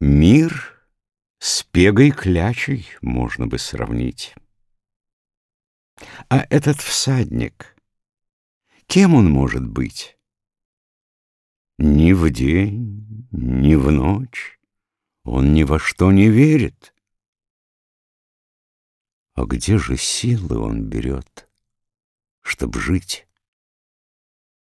Мир с пегой клячей можно бы сравнить. А этот всадник, кем он может быть? Ни в день, ни в ночь он ни во что не верит. А где же силы он берет, чтобы жить?